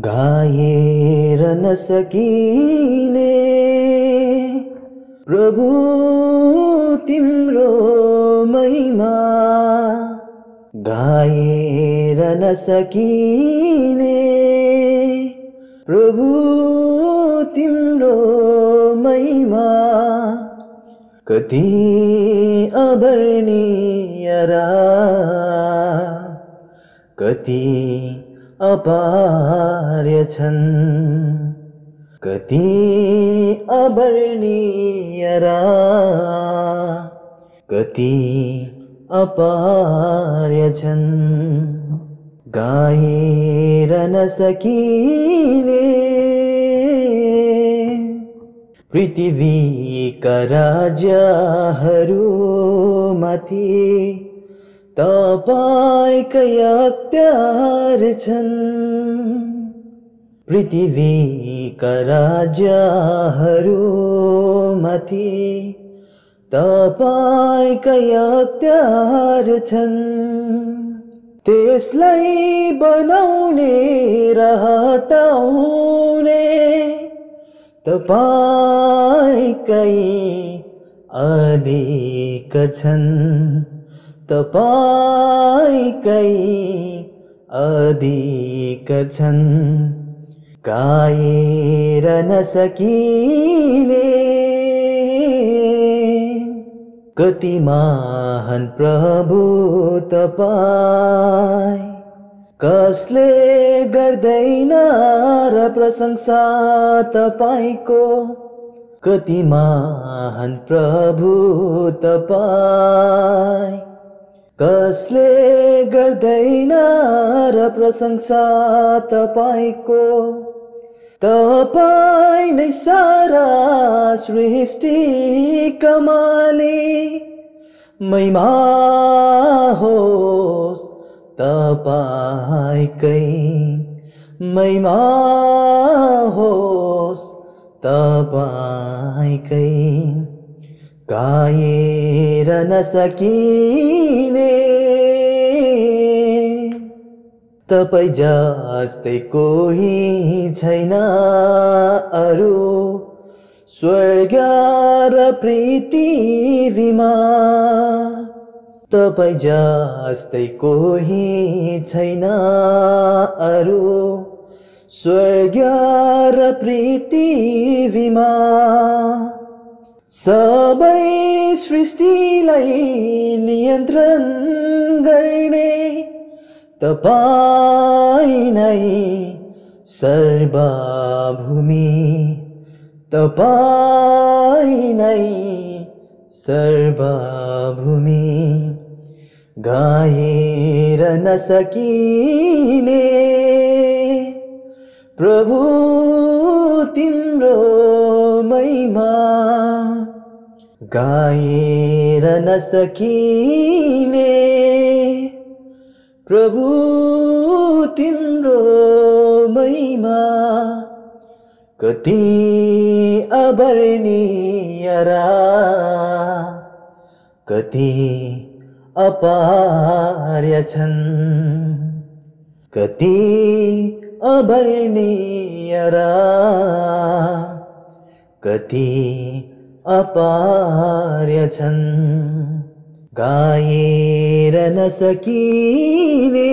गाएर नसकिने प्रभु तिम्रो महिमा। गाएर नसकिने प्रभु तिम्रो महिमा। कति अवर्णीय कति अपार्य छन्। कति अवर्णीय कति अपार्य छन्। गाएर नसकिने पृथ्वीका राज्यहरूमाथि तपाईँकै अख्तियार छन्। पृथ्वीका राज्यहरूमाथि तपाईँकै अख्तियार छन्। त्यसलाई बनाउने र हटाउने तपाईँकै अधिकार छन्। तपाईँकै अधिकार छन्। गाएर नसकिने। कति महान प्रभु तपाईँ। कसले गर्दैन र प्रशंसा तपाईँको। कति महान प्रभु तपाईँ। कसले गर्दैन र प्रशंसा तपाईँको। तपाईँ नै सारा सृष्टि कमाले महिमा होस् तपाईँकै महिमा होस् तपाईँकै गाएर नसकिने तपाईँ जस्तै कोही छैन। अरू स्वर्ग र पृथ्वीमा तपाईँ जस्तै कोही छैन। अरू स्वर्ग र पृथ्वीमा सबै सृष्टिलाई नियन्त्रण गर्ने तपाइनै सर्वाभूमि तपाइनै सर्वाभूमि। गाएर न सकिने प्रभु तिम्रो महिमा। गाएर न सकिने प्रभु तिम्रो महिमा कति अवर्णीय कति अपार्य छन् कति अवर्णीय कति अपार्य छन्। गायेरनसकीने